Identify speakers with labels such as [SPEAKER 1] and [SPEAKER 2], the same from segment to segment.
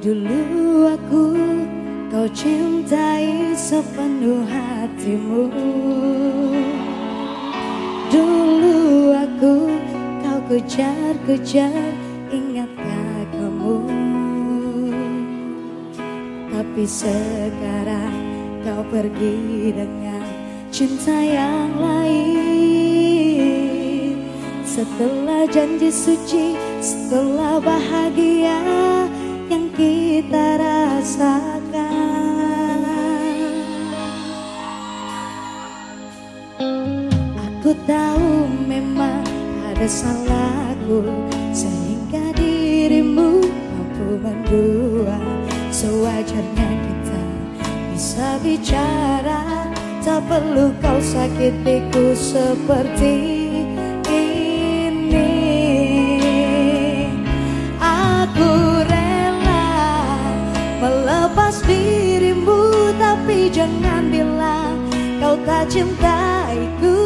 [SPEAKER 1] Dulu aku kau cintai sepenuh hatimu. Dulu aku kau kejar-kejar ingatkah kamu? Tapi sekarang kau pergi dengan cinta yang lain. Setelah janji suci, setelah bahagia Aku tahu memang ada salahku Sehingga dirimu mampu mendua Sewajarnya kita bisa bicara. Tak perlu kau sakitiku seperti melepas dirimu Tapi jangan bilang kau tak cintaiku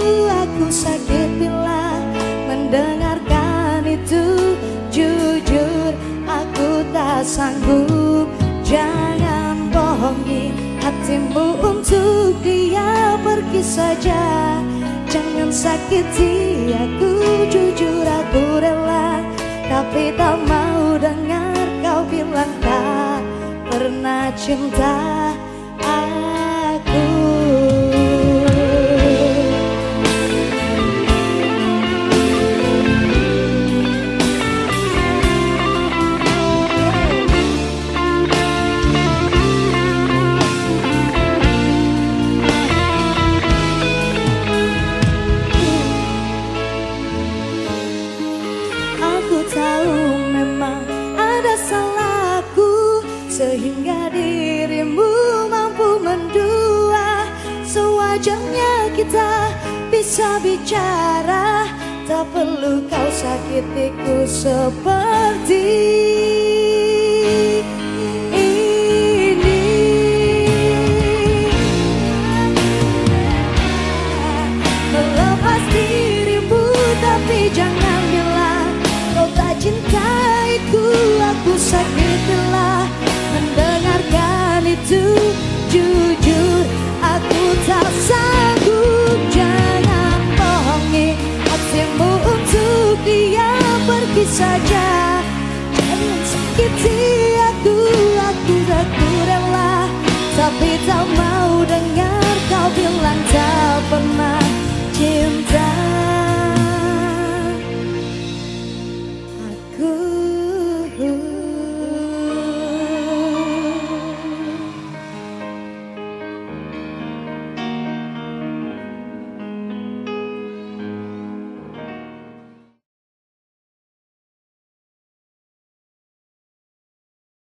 [SPEAKER 1] sanggup. Jangan bohongi hatimu untuk dia pergi saja. Jangan sakiti aku jujur aku rela. Tapi tak mau dengar kau bilang tak pernah cinta Sewajarnya kita bisa bicara. Tak perlu kau sakitiku seperti ini. Melepas dirimu tapi jangan Kau tak cintaiku, aku sakitlah mendengarkan itu saja. Jangan sakiti aku, aku tak rela. Tapi tak mau